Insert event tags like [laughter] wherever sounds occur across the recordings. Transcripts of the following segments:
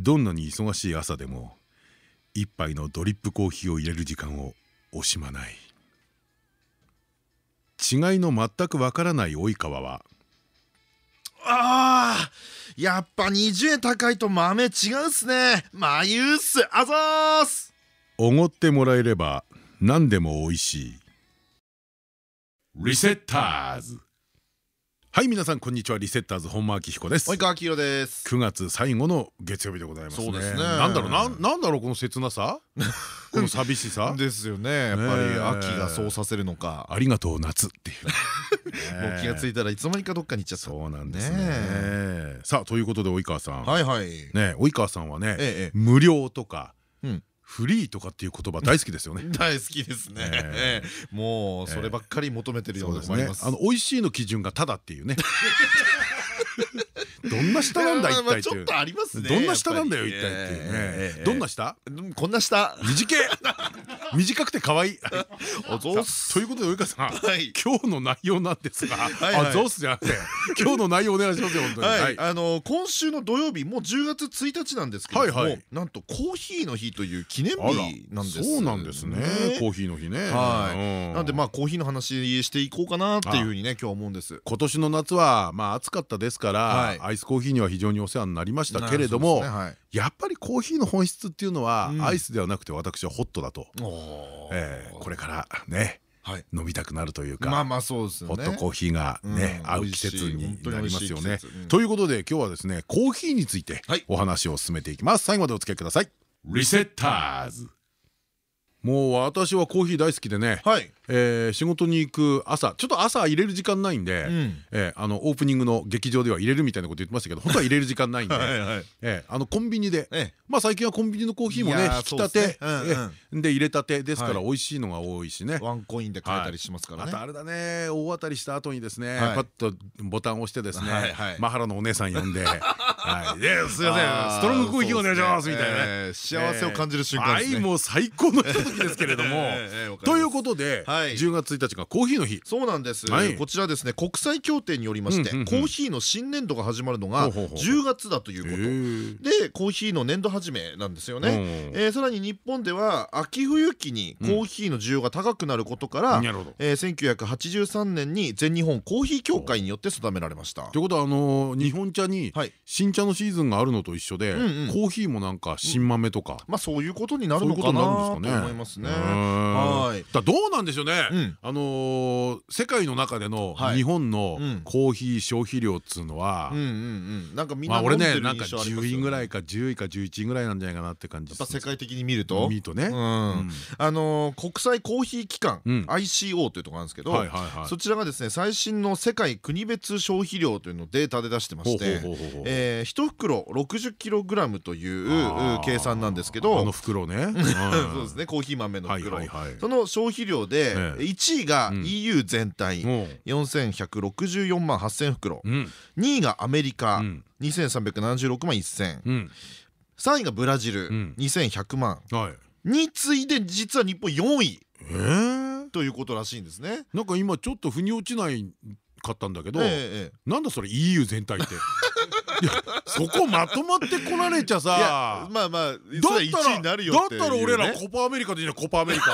どんなに忙しい朝でも一杯のドリップコーヒーを入れる時間を惜しまない。違いの全くわからない及川はあーやっぱ20円高いと豆違うっすね。まゆっすあざーすおごってもらえれば何でも美味しい。リセッターズはい皆さんこんにちは。リセッターズ本間明彦です。及川明です。9月最後の月曜日でございますそうですね。なんだろうななんだろうこの切なさ？[laughs] この寂しさ？ですよね。やっぱり秋がそうさせるのか。ありがとう夏っていう [laughs] もう気がついたらいつの間にかどっかに行っちゃった。そうなんですね。さあということで及川さん。はいはい。ね及川さんはね無料とかフリーとかっていう言葉大好きですよね。[laughs] 大好きですね。もうそればっかり求めてるようなね。あの美味しいの基準がただっていうね [laughs] どんな下なんだ一体ちょっとありますねどんな下なんだよ一体っていう。ねどんな下？こんな下。短い。短くて可愛い。ということで及川さん。今日の内容なんですがあゾースじゃなくて今日の内容お願いしますよ本当に。あの今週の土曜日もう10月1日なんですけどもなんとコーヒーの日という記念日なんです。そうなんですねコーヒーの日ね。はい。なんでまあコーヒーの話していこうかなっていうふうにね今日思うんです。今年の夏はまあ暑かったですからアイスコーヒーには非常にお世話になりましたけれどもやっぱりコーヒーの本質っていうのはアイスではなくて私はホットだと。これからね飲みたくなるというかまあまあそうですホットコーヒーがね合う季節になりますよね。ということで今日はですねコーヒーについてお話を進めていきます。最後までお付き合いください。リセッターズもう私はコーヒー大好きでね、はい、え仕事に行く朝ちょっと朝入れる時間ないんで、うん、えあのオープニングの劇場では入れるみたいなこと言ってましたけど本当は入れる時間ないんでえあのコンビニで、ええ、まあ最近はコンビニのコーヒーもね引き立てで入れたて。ですから美味しいのが多いしね。ワンコインで買えたりしますからね、またあれだね。大当たりした後にですね、パッとボタンを押してですね、マハラのお姉さん呼んで「[laughs] はい。すいません。ストロングコーヒーお願いします」みたいな幸せを感じる瞬間ですね。もう最高のひとときですけれどもということで10月1日がコーヒーの日そうなんですこちらですね国際協定によりましてコーヒーの新年度が始まるのが10月だということでコーヒーの年度始めなんですよねさらに日本では秋冬期にコーヒーの需要が高くなることから1983年に全日本コーヒー協会によって定められましたということはあの日本茶に新茶のシーズンがあるのと一緒でコーヒーもなんか新豆とかまあそういうことになるのかなと思いますね。はい。だどうなんでしょうね。あの世界の中での日本のコーヒー消費量っつうのはなんかみんな俺ねなんか10位ぐらいか10位か11位ぐらいなんじゃないかなって感じ。やっぱ世界的に見ると？見るとね。あの国際コーヒー機関 ICO というところなんですけどそちらがですね最新の世界国別消費量というのをデータで出してまして1袋 60kg という計算なんですけどあの袋ね。[laughs] そうですね。コーヒー豆の袋。その消費量で1位が EU 全体。4164万8000袋。2位がアメリカ。2376万1000 3位がブラジル。2100万。に次いで実は日本4位。ということらしいんですね。なんか今ちょっと腑に落ちないかったんだけどなんだそれ EU 全体って。いやそこまとまってこられちゃさまあまあだったら俺らコパアメリカでいいなコパアメリカ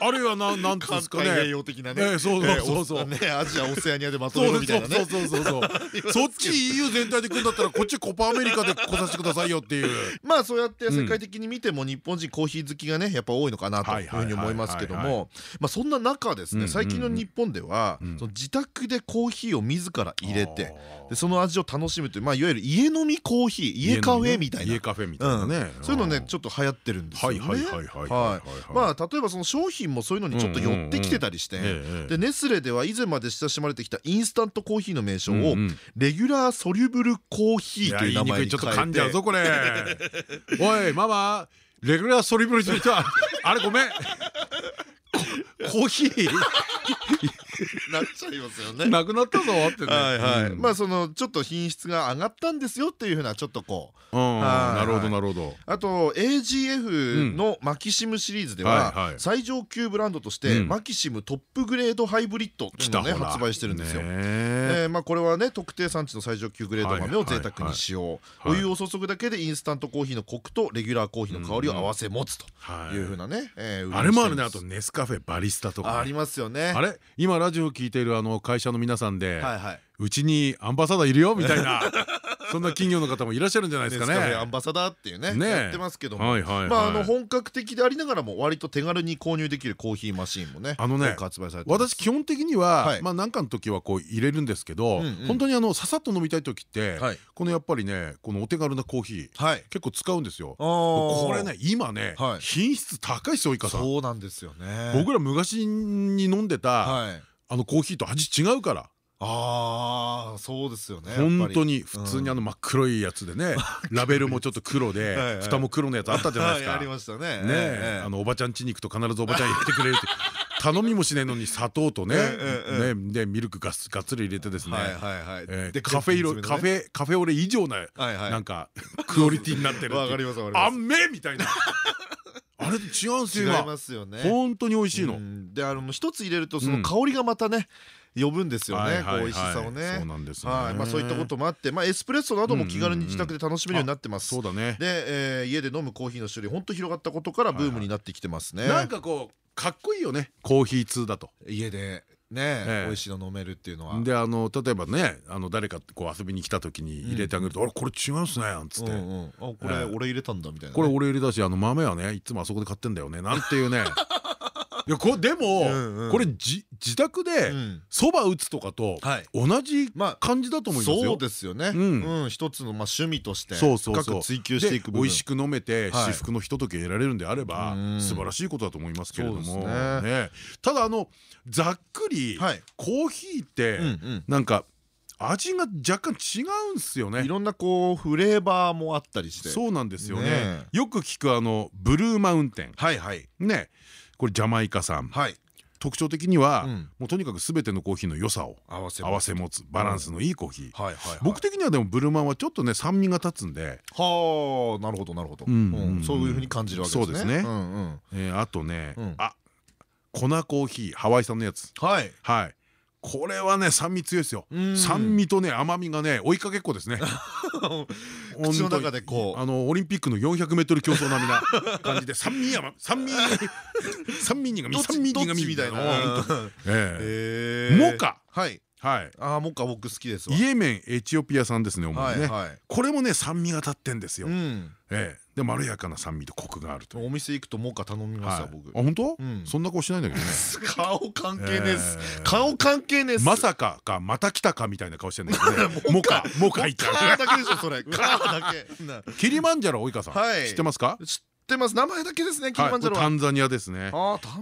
あるいはなんなんですかね。栄養的なね。そうそうそうねアジアオセアニアでまとめるみたいなね。そうそうそうそう。そっち EU 全体で組んだったらこっちコパアメリカで来させてくださいよっていう。まあそうやって世界的に見ても日本人コーヒー好きがねやっぱ多いのかなというふうに思いますけども、まあそんな中ですね最近の日本では自宅でコーヒーを自ら入れてでその味を楽しむというまあいわゆる家飲みコーヒー家カフェみたいな。家カフェみたいなね。そういうのねちょっと流行ってるんですよね。はいはいはいはい。まあ例えばその商品品もそういうのにちょっと寄ってきてたりしてでネスレでは以前まで親しまれてきたインスタントコーヒーの名称をレギュラーソリュブルコーヒーという名前に変えて。ちょっと噛んじゃうぞこれ。[laughs] おいママ。レギュラーソリブルにしてはあれごめん。コーヒー？[laughs] なっちゃいますよね。なくなったぞってはいはい。まあそのちょっと品質が上がったんですよっていうふうなちょっとこう。なるほどなるほど。あと AGF のマキシムシリーズでは最上級ブランドとしてマキシムトップグレードハイブリッドっていうのをね発売してるんですよ。えまあこれはね特定産地の最上級グレード豆を贅沢に使用。お湯を注ぐだけでインスタントコーヒーのコクとレギュラーコーヒーの香りを合わせ持つというふうなね。あれもあるねあとネスカフェバリスタとか。ありますよね。あれ？今ラジオ聞いているあの会社の皆さんでうちにアンバサダーいるよみたいな [laughs] そんな企業の方もいらっしゃるんじゃないですかね。アンバサダーっていうねやってますけども。まああの本格的でありながらも割と手軽に購入できるコーヒーマシーンもねあのね私基本的にはまあ何かの時はこう入れるんですけど本当にあのささっと飲みたい時ってこのやっぱりねこのお手軽なコーヒー結構使うんですよ。これね今ね品質高いですよいかさん。そうなんですよね。僕ら昔に飲んでたあのコーヒーと味違うから。ああそうですよね本当に普通にあの真っ黒いやつでね [laughs] ラベルもちょっと黒で蓋も黒のやつあったじゃないですか。ありましたね。ねあのおばちゃんちに行くと必ずおばちゃん入れてくれるって。[laughs] 頼みもしないのに砂糖とねでミルクがっつり入れてですね。でカフェ色カフェカフェオレ以上ななんかクオリティになってるあんめみたいなあれ違うんですよ違いますよね。本当に美味しいの。であの一つ入れるとその香りがまたね呼ぶんですよね美味しさをね。そうなんですはい。まあそういったこともあってまあエスプレッソなども気軽に自宅で楽しめるようになってます。そうだね。で家で飲むコーヒーの種類本当広がったことからブームになってきてますね。なんかこうかっこいいよね。コーヒー通だと。家でね美味しいの飲めるっていうのは。であの例えばねあの誰かこう遊びに来た時に入れてあげると「あれこれ違うんすね」なんつって「これ俺入れたんだ」みたいなこれ俺入れたしあの豆はねいつもあそこで買ってんだよねなんていうね [laughs] いやこれでもこれ自宅でそば打つとかと同じ感じだと思いますよ。そうですよね。一つのまあ趣味として深く追求していく美味しく飲めて至福のひととき得られるんであれば素晴らしいことだと思いますけれども。ただあのざっくりコーヒーってなんか味が若干違うんですよね。いろんなこうフレーバーもあったりして。そうなんですよね。よく聞くあのブルーマウンテン。はいはい。ねこれジャマイカ産。特徴的にはもうとにかく全てのコーヒーの良さを合わせ持つ。バランスのいいコーヒー。僕的にはでもブルマンはちょっとね酸味が立つんで。はあなるほどなるほど。そういうふうに感じるわけですね。そうですね。あとねあ粉コーヒーハワイ産のやつ。はい。はいこれはね酸味強いですよ。酸味とね甘みがね追いかけっこですね。[laughs] 口の中でこう。あのオリンピックの 400m 競争並みな感じで [laughs] 酸味や酸味 [laughs] 酸味苦味酸味苦味みたいな。モカ。はいはい。ああモカ僕好きですイエメンエチオピア産ですね主にね。これもね酸味が立ってんですよ。ええ。でまろやかな酸味とコクがあるとお店行くとモカ頼みますよ僕。あ本当？そんな顔しないんだけどね。[laughs] 顔関係です。顔関係です。まさかかまた来たかみたいな顔してんだけどね。モカモカいっただけでしょそれ。[laughs] カだけ。キリマンジャロ及川さん。知ってますか？知ってます。名前だけですねキリマンジャロタンザニアですね。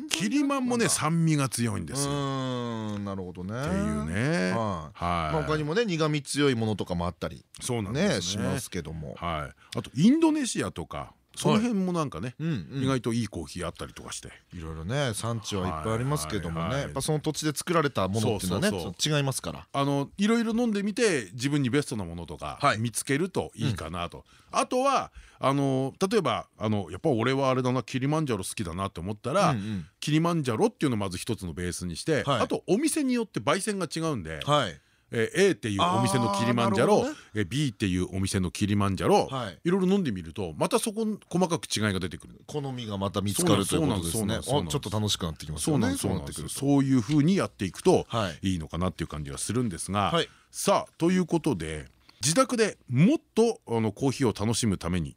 キリマンもね酸味が強いんですよ。なるほどね。っていうね。はい。他にもね苦味強いものとかもあったりそうなんね。しますけども。はい。あとインドネシアとかその辺もなんかね意外といいコーヒーあったりとかして。いろいろね産地はいっぱいありますけどもねやっぱその土地で作られたものっていうのはね違いますから。あのいろいろ飲んでみて自分にベストなものとか見つけるといいかなと。あとはあの例えばあのやっぱ俺はあれだなキリマンジャロ好きだなって思ったらキリマンジャロっていうのをまず一つのベースにしてあとお店によって焙煎が違うんで。え A っていうお店のキリマンジャロえ B っていうお店のキリマンジャロい。ろいろ飲んでみるとまたそこ細かく違いが出てくる好みがまた見つかるということですね。ちょっと楽しくなってきますよねそういうふうにやっていくとい。いのかなっていう感じがするんですがさあということで自宅でもっとあのコーヒーを楽しむために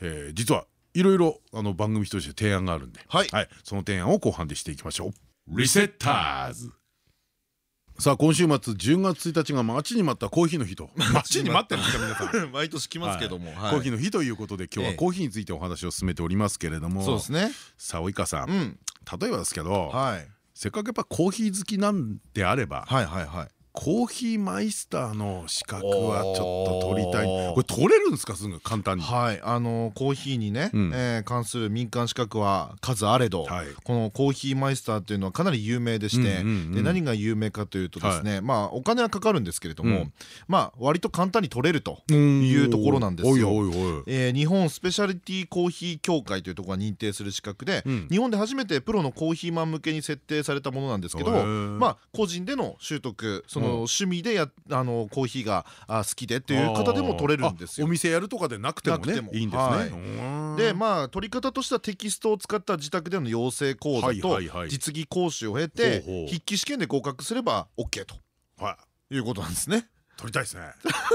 え実はいろいろ番組として提案があるんでその提案を後半でしていきましょう。リセッターズさあ今週末10月1日が待ちに待ったコーヒーの日と。[laughs] 待ちに待ってるんですか皆さん。[laughs] 毎年来ますけども。コーヒーの日ということで今日はコーヒーについてお話を進めておりますけれども。そうですね。さあ及川さん。例えばですけどせっかくやっぱコーヒー好きなんであればコーヒーマイスターの資格はちょっと取りたい。これ取れるんですかすぐ簡単に？はい。あのコーヒーにね、うえ関する民間資格は数あれど、このコーヒーマイスターっていうのはかなり有名でしてで何が有名かというとですねまあお金はかかるんですけれどもまあ割と簡単に取れるというところなんですよ。日本スペシャリティコーヒー協会というところが認定する資格で日本で初めてプロのコーヒーマン向けに設定されたものなんですけどまあ個人での習得その趣味でやあのコーヒーが好きでっていう方でも取れるんですよ。お店やるとかでなくてもね。いいんですね。でまあ取り方としてはテキストを使った自宅での養成講座と実技講習を経て筆記試験で合格すれば OK と。い。うことなんですね。取りたいですね。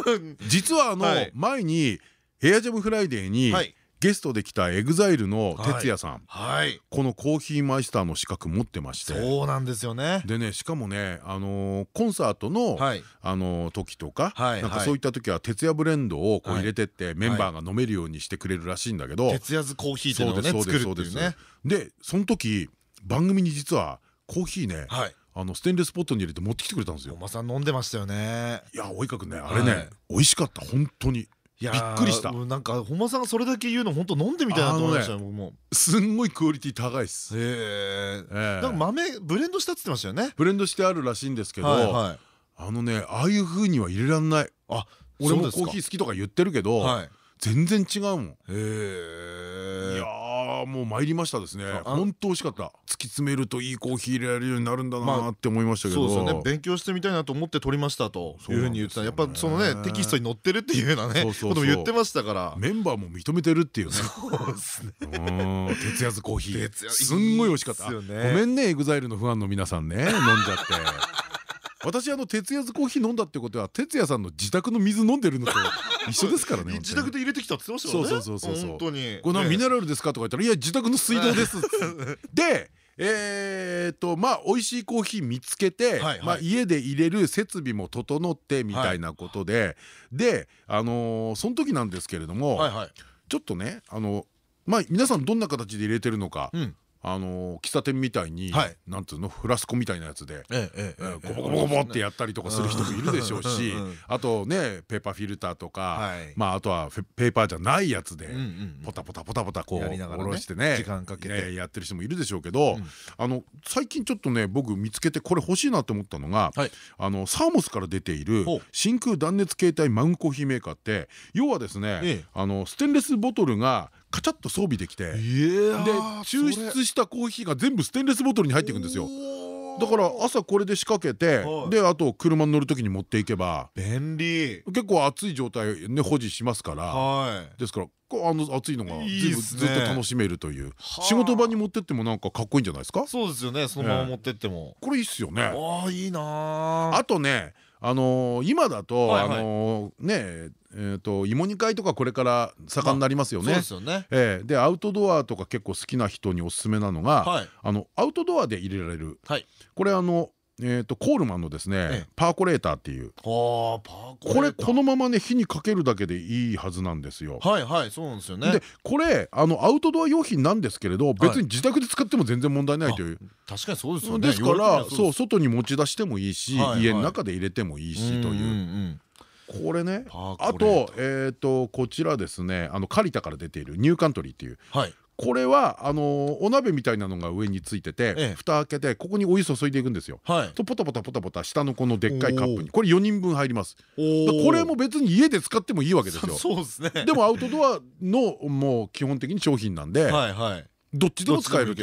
[laughs] 実はあの前にエアジャムフライデーにゲストで来た EXILE の TETSUYA さん、はい、このコーヒーマイスターの資格持ってまして。そうなんですよね。でねしかもねあのコンサートの、あの時とかなんかそういった時は TETSUYA ブレンドをこう入れてってメンバーが飲めるようにしてくれるらしいんだけど。 TETSUYA's coffee っていうのをね作るっていうね。でその時番組に実はコーヒーね、あのステンレスポットに入れて持ってきてくれたんですよ。おまさん飲んでましたよね。いや及川君ねあれね美味しかった本当に。びっくりした。なんか本間さんがそれだけ言うの本当飲んでみたいなと思いました僕も。すんごいクオリティ高いっす。へえなんか豆ブレンドしたっつってましたよね。ブレンドしてあるらしいんですけどあのねああいう風には入れらんない。あ俺もコーヒー好きとか言ってるけど全然違うもん。へえいやもう参りましたですね。本当美味しかった。突き詰めるといいコーヒー入れられるようになるんだなって思いましたけど。そうですよね。勉強してみたいなと思って取りましたと。いうふうに言ってた。やっぱそのねテキストに載ってるっていうよ [laughs] うなねことも言ってましたから。メンバーも認めてるっていうね。そうですね。TETSUYA's coffee。すんごい美味しかった。ごめんね EXILE のファンの皆さんね。飲んじゃって私あの TETSUYA's coffee 飲んだってことは TETSUYA さんの自宅の水飲んでるのと [laughs] 一緒ですからね自宅で入れてきたって言ってましたそうそうそうそう本当に。これミネラルですか？とか言ったらいや自宅の水道です。[laughs] でえっとまあ美味しいコーヒー見つけてまあ家で入れる設備も整ってみたいなことで。であのその時なんですけれどもちょっとねあのまあ皆さんどんな形で入れてるのかあの喫茶店みたいになんていうのフラスコみたいなやつでゴボゴボゴボってやったりとかする人もいるでしょうしあとねペーパーフィルターとかまああとはペーパーじゃないやつでポタポタポタポタこう下ろしてね時間かけて。やってる人もいるでしょうけどあの最近ちょっとね僕見つけてこれ欲しいなと思ったのがあのサーモスから出ている真空断熱携帯マウンコーヒーメーカーって要はですねあのステンレスボトルがカチャッと装備できてで抽出したコーヒーが全部ステンレスボトルに入っていくんですよ。だから朝これで仕掛けてであと車に乗る時に持っていけば。便利。結構熱い状態ね保持しますから。ですからあの熱いのがずっと楽しめるという。仕事場に持ってってもなんかかっこいいんじゃないですか？そうですよね。そのまま持ってっても。これいいっすよね。あいいなあとねあの今だとあのねえと芋煮会とかこれから盛んになりますよね。でアウトドアとか結構好きな人におすすめなのがあのアウトドアで入れられる。これあのえー、とコールマンのですねパーコレーターっていうこれこのままね火にかけるだけでいいはずなんですよ。はいはいそうなんですよね。でこれあのアウトドア用品なんですけれど別に自宅で使っても全然問題ないという。確かにそうですよね。ですからそう外に持ち出してもいいし家の中で入れてもいいしという。これねあとえっとこちらですねあのカリタから出ているニューカントリーっていうこれはあのお鍋みたいなのが上についてて蓋開けてここにお湯注いでいくんですよ。とポタポタポタポタ下のこのでっかいカップに。これ4人分入ります。これも別に家で使ってもいいわけですよ。[laughs] でもアウトドアのもう基本的に商品なんでどっちでも使える。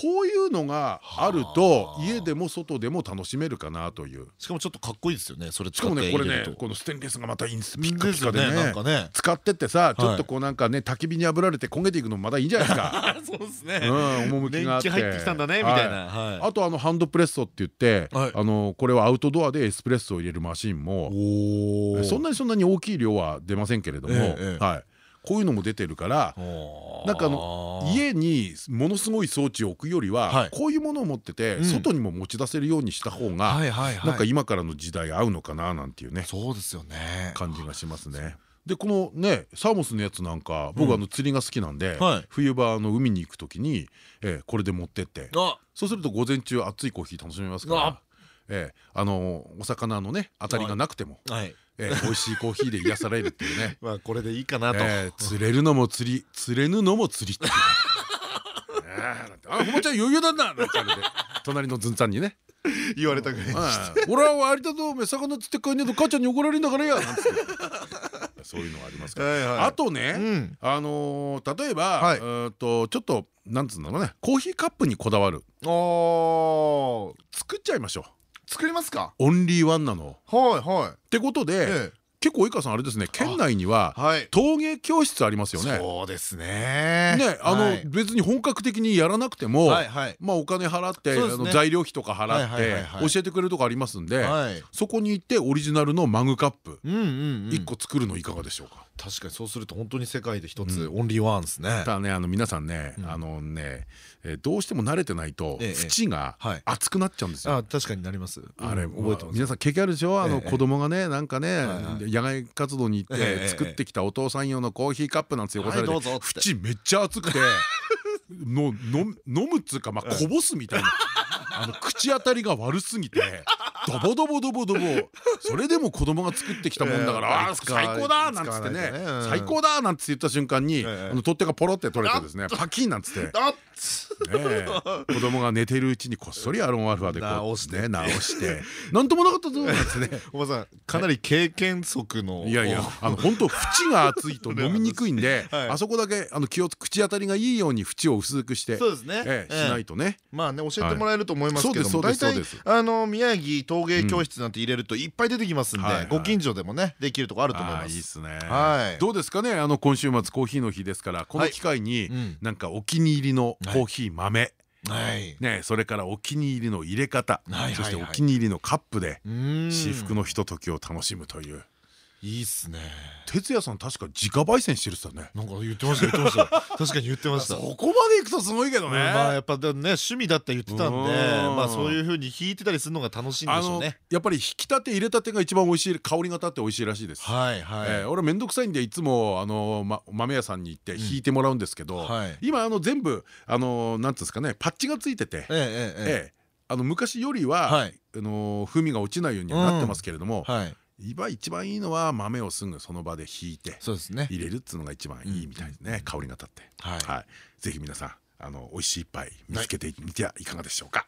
こういうのがあ。ると家でも外でも楽しめるかなという。しかもちょっとかっこいいですよねそれしかもねこれねこのステンレスがまたいいんですピッカピカでね。使ってってさちょっとこうなんかね焚き火に炙られて焦げていくのもまだいいんじゃないですか。[laughs] そうですね。趣があって。入ってきたんだねみたいな。あとあのハンドプレッソって言ってあのこれはアウトドアでエスプレッソを入れるマシンもそんなにそんなに大きい量は出ませんけれども。はいこういうのも出てるからなんかあの家にものすごい装置を置くよりはこういうものを持ってて外にも持ち出せるようにした方がなんか今からの時代合うのかななんていうねそうですよね。感じがしますね。でこのねサーモスのやつなんか僕あの釣りが好きなんで冬場の海に行く時にこれで持ってって。そうすると午前中熱いコーヒー楽しめますから。えあのお魚のね当たりがなくてもえ美味しいコーヒーで癒されるっていうね。[laughs] まあこれでいいかなと。釣れるのも釣り釣れぬのも釣りっていう。[laughs] あほまちゃん余裕だななんて隣のずんちゃんにね。言われたぐらい。俺は有田とめ魚釣って帰んねえと母ちゃんに怒られるんだからや。なんてそういうのがありますからあとねあの例えばえとちょっとなんつうんだろうね。コーヒーカップにこだわる。作っちゃいましょう作りますか？オンリーワンなの。はいはい。ってことで結構及川さんあれですね。県内には陶芸教室ありますよね。そうですね。ねあの別に本格的にやらなくてもまあお金払って材料費とか払って教えてくれるとこありますんでそこに行ってオリジナルのマグカップ1個作るのいかがでしょうか？確かにそうすると本当に世界で一つオンリーワンですね。ただねあの皆さんねあのねどうしても慣れてないと縁が熱くなっちゃうんですよ。確かになります。あれ覚えてます。皆さん経験あるでしょ？あの子供がねなんかね野外活動に行って作ってきたお父さん用のコーヒーカップなんてよこされて縁めっちゃ熱くて [laughs] の飲むっつうかまあこぼすみたいなあの口当たりが悪すぎて [laughs] ドボドボドボドボそれでも子供が作ってきたもんだから最高だなんつってね。最高だなんつって言った瞬間にあの取っ手がポロって取れてですねパキンなんつって [laughs] 子供が寝てるうちにこっそりアロンアルファで直して直して。なんともなかったぞなんつってね。[laughs] おばさんかなり経験則の。いやいやあの本当縁が熱いと飲みにくいんで [laughs] あそこだけあの気を口当たりがいいように縁を薄くしてそうですね。しないとね。まあね教えてもらえると思いますけども大体あの宮城陶芸教室なんて入れるといっぱい出てきますんでご近所でもねできるとこあると思います。いいですね。どうですかねあの今週末コーヒーの日ですからこの機会になんかお気に入りのコーヒー豆。ね、それからお気に入りの入れ方。そしてお気に入りのカップで至福のひとときを楽しむという。いいっすね。哲也さん確か自家焙煎してるっすよね。なんか言ってました言ってました。[laughs] 確かに言ってました。そこまでいくとすごいけどね。まあやっぱね趣味だって言ってたんでまあそういう風に弾いてたりするのが楽しいんでしょうね。やっぱり引き立て入れたてが一番美味しい香りが立って美味しいらしいです。はいはい。俺めんどくさいんでいつもあの豆屋さんに行って引いてもらうんですけど今あの全部あのなんつうんですかねパッチがついててええあの昔よりはあの風味が落ちないようにはなってますけれども今一番いいのは豆をすぐその場でひいて入れるっつうのが一番いいみたいですね。香りが立って。はい。ぜひ皆さんあの美味しい一杯見つけてみてはいかがでしょうか。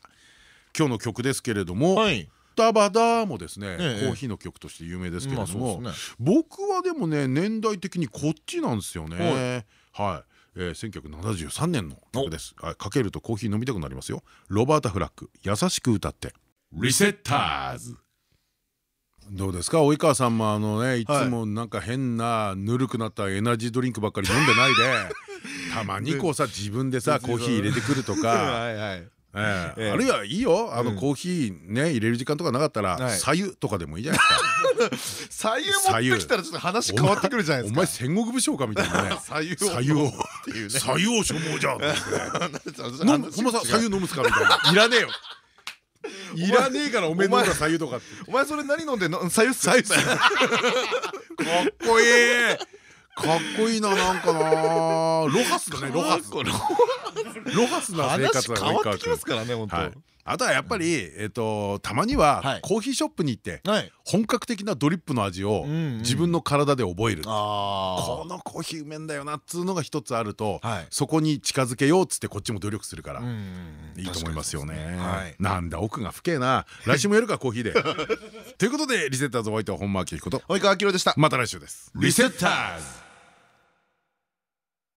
今日の曲ですけれどもダバダもですねコーヒーの曲として有名ですけれども僕はでもね年代的にこっちなんですよね。はい。えー、1973年の曲です。かけるとコーヒー飲みたくなりますよ。ロバータ・フラッグ優しく歌って。リセッターズどうですか？及川さんもあのねい。つもなんか変なぬるくなったエナジードリンクばっかり飲んでないで [laughs] たまにこうさ自分でさコーヒー入れてくるとか。[laughs] あるいはいいよ。あのコーヒーね入れる時間とかなかったら左右とかでもいいじゃないですか。[laughs] 左右持ってきたらちょっと話変わってくるじゃないですか。お前戦国武将かみたいなね。左右を。左右を。所望じゃんほんまさ左右飲むっすかみたいな。いらねえよ [laughs] いらねえからおめえの左右とかって。お前それ何飲んでんの？左右っすかっこいい。かっこいいななんかな。ロハスだねロハス。ロハスな生活が変わってきますからね本当あとはやっぱりえっとたまにはコーヒーショップに行って本格的なドリップの味を自分の体で覚える。このコーヒーうめんだよなっつうのが一つあるとそこに近づけようっつってこっちも努力するからいいと思いますよね。なんだ奥が深えな。[laughs] 来週もやるかコーヒーで。ということでリセッターズお相手は本間明彦と及川明でした。また来週です。リセッターズ